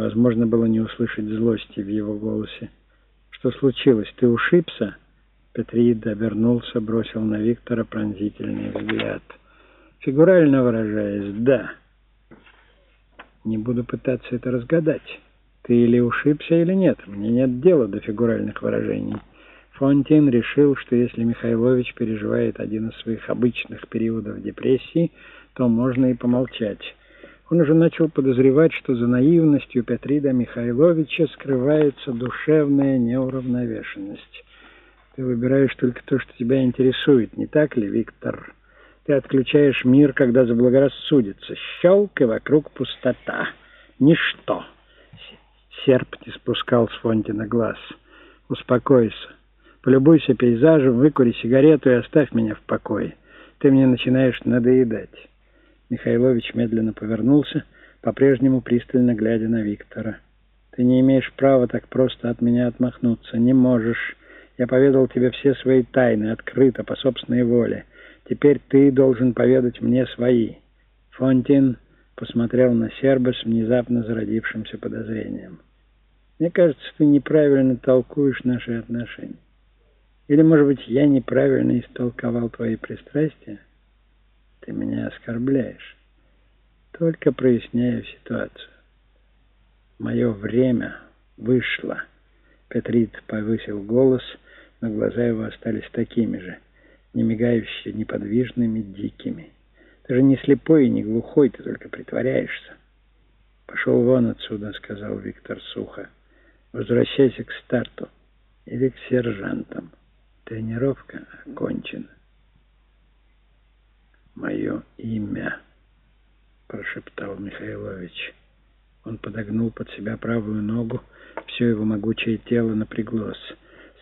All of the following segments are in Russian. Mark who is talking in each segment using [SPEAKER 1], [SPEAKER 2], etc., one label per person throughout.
[SPEAKER 1] Невозможно было не услышать злости в его голосе. «Что случилось? Ты ушибся?» Петрид обернулся, бросил на Виктора пронзительный взгляд. «Фигурально выражаясь, да. Не буду пытаться это разгадать. Ты или ушибся, или нет. Мне нет дела до фигуральных выражений». Фонтин решил, что если Михайлович переживает один из своих обычных периодов депрессии, то можно и помолчать. Он уже начал подозревать, что за наивностью Петрида Михайловича скрывается душевная неуравновешенность. Ты выбираешь только то, что тебя интересует, не так ли, Виктор? Ты отключаешь мир, когда заблагорассудится. Щелк, и вокруг пустота. Ничто. Серп не спускал с Фонтина глаз. Успокойся. Полюбуйся пейзажем, выкури сигарету и оставь меня в покое. Ты мне начинаешь надоедать. Михайлович медленно повернулся, по-прежнему пристально глядя на Виктора. «Ты не имеешь права так просто от меня отмахнуться. Не можешь. Я поведал тебе все свои тайны, открыто, по собственной воле. Теперь ты должен поведать мне свои». Фонтин посмотрел на серба с внезапно зародившимся подозрением. «Мне кажется, ты неправильно толкуешь наши отношения. Или, может быть, я неправильно истолковал твои пристрастия?» Ты меня оскорбляешь. Только проясняю ситуацию. Мое время вышло. Петрит повысил голос, но глаза его остались такими же, не мигающие, неподвижными, дикими. Ты же не слепой и не глухой, ты только притворяешься. «Пошел вон отсюда», — сказал Виктор сухо. «Возвращайся к старту или к сержантам. Тренировка окончена» мое имя», — прошептал Михайлович. Он подогнул под себя правую ногу, все его могучее тело напряглось.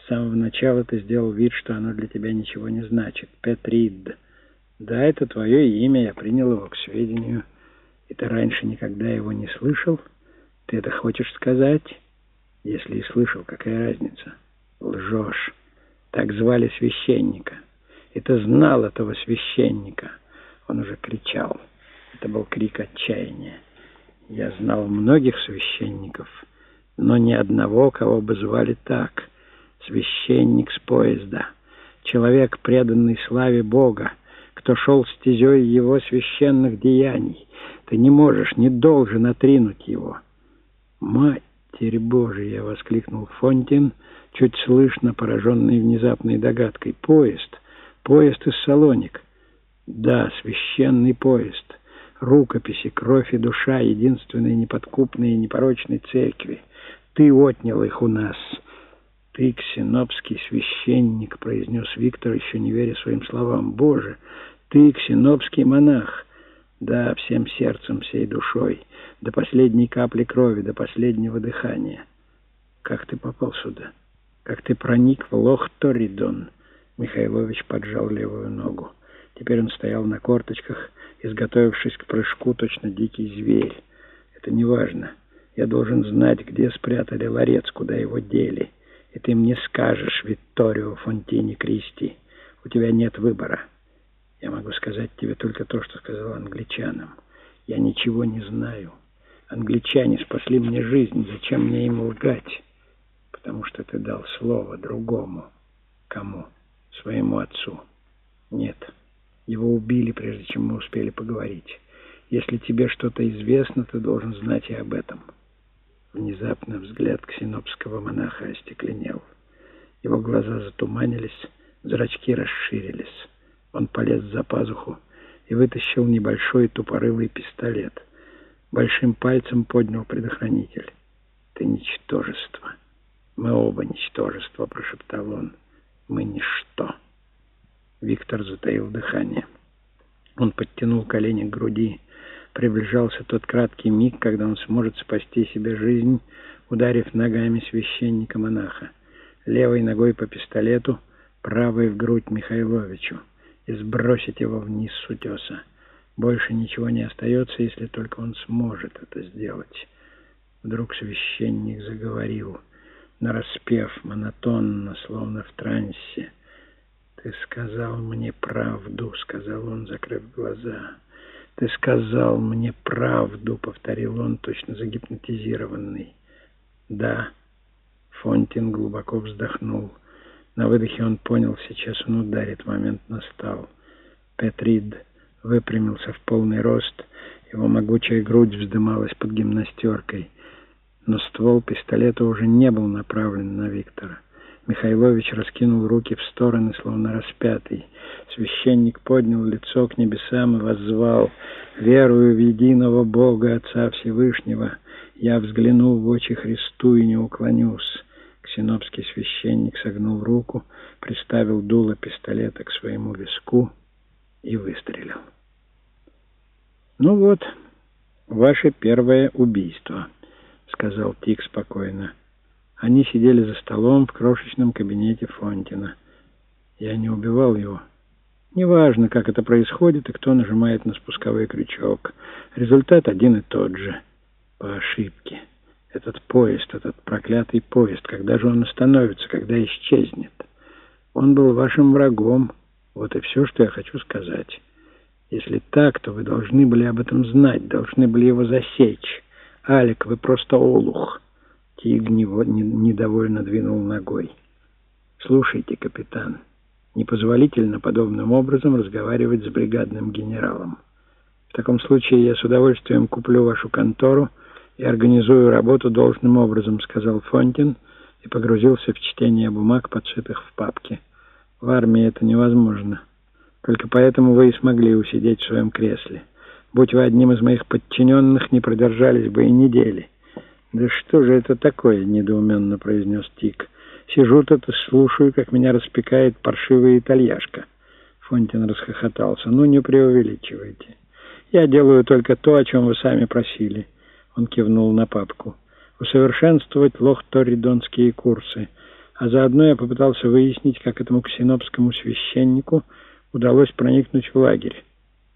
[SPEAKER 1] С самого начала ты сделал вид, что оно для тебя ничего не значит. Петрид. Да, это твое имя, я принял его к сведению. И ты раньше никогда его не слышал? Ты это хочешь сказать? Если и слышал, какая разница? Лжешь. Так звали священника. И ты знал этого священника. Он уже кричал. Это был крик отчаяния. Я знал многих священников, но ни одного, кого бы звали так. Священник с поезда, человек, преданный славе Бога, кто шел стезей его священных деяний. Ты не можешь, не должен отринуть его. «Матерь Божия!» — воскликнул Фонтин, чуть слышно, пораженный внезапной догадкой. «Поезд! Поезд из Салоник!» Да, священный поезд, рукописи, кровь и душа единственной неподкупной и непорочной церкви. Ты отнял их у нас. Ты, ксенопский священник, произнес Виктор, еще не веря своим словам. Боже, ты, ксенопский монах. Да, всем сердцем, всей душой, до последней капли крови, до последнего дыхания. Как ты попал сюда? Как ты проник в лох Торидон? Михайлович поджал левую ногу. Теперь он стоял на корточках, изготовившись к прыжку, точно дикий зверь. Это не важно. Я должен знать, где спрятали ларец, куда его дели. И ты мне скажешь, Витторио Фонтини Кристи, у тебя нет выбора. Я могу сказать тебе только то, что сказал англичанам. Я ничего не знаю. Англичане спасли мне жизнь. Зачем мне им лгать? Потому что ты дал слово другому. Кому? Своему отцу. Нет. Его убили, прежде чем мы успели поговорить. Если тебе что-то известно, ты должен знать и об этом. Внезапно взгляд ксенопского монаха остекленел. Его глаза затуманились, зрачки расширились. Он полез за пазуху и вытащил небольшой тупорылый пистолет. Большим пальцем поднял предохранитель. «Ты ничтожество. Мы оба ничтожество», — прошептал он. «Мы ничто». Виктор затаил дыхание. Он подтянул колени к груди. Приближался тот краткий миг, когда он сможет спасти себе жизнь, ударив ногами священника-монаха. Левой ногой по пистолету, правой в грудь Михайловичу и сбросить его вниз с утеса. Больше ничего не остается, если только он сможет это сделать. Вдруг священник заговорил, нараспев монотонно, словно в трансе. «Ты сказал мне правду», — сказал он, закрыв глаза. «Ты сказал мне правду», — повторил он, точно загипнотизированный. «Да». Фонтин глубоко вздохнул. На выдохе он понял, сейчас он ударит, момент настал. Петрид выпрямился в полный рост, его могучая грудь вздымалась под гимнастеркой. Но ствол пистолета уже не был направлен на Виктора. Михайлович раскинул руки в стороны, словно распятый. Священник поднял лицо к небесам и воззвал «Верую в единого Бога, Отца Всевышнего, я взгляну в очи Христу и не уклонюсь». Ксенопский священник согнул руку, приставил дуло пистолета к своему виску и выстрелил. «Ну вот, ваше первое убийство», — сказал Тик спокойно. Они сидели за столом в крошечном кабинете Фонтина. Я не убивал его. Неважно, как это происходит и кто нажимает на спусковой крючок. Результат один и тот же. По ошибке. Этот поезд, этот проклятый поезд, когда же он остановится, когда исчезнет? Он был вашим врагом. Вот и все, что я хочу сказать. Если так, то вы должны были об этом знать, должны были его засечь. Алик, вы просто олух. Тиг недовольно двинул ногой. «Слушайте, капитан, непозволительно подобным образом разговаривать с бригадным генералом. В таком случае я с удовольствием куплю вашу контору и организую работу должным образом», — сказал Фонтин и погрузился в чтение бумаг, подшитых в папке. «В армии это невозможно. Только поэтому вы и смогли усидеть в своем кресле. Будь вы одним из моих подчиненных, не продержались бы и недели». «Да что же это такое?» — недоуменно произнес Тик. «Сижу тут и слушаю, как меня распекает паршивая итальяшка». Фонтин расхохотался. «Ну, не преувеличивайте. Я делаю только то, о чем вы сами просили». Он кивнул на папку. «Усовершенствовать лохторидонские курсы. А заодно я попытался выяснить, как этому ксенопскому священнику удалось проникнуть в лагерь.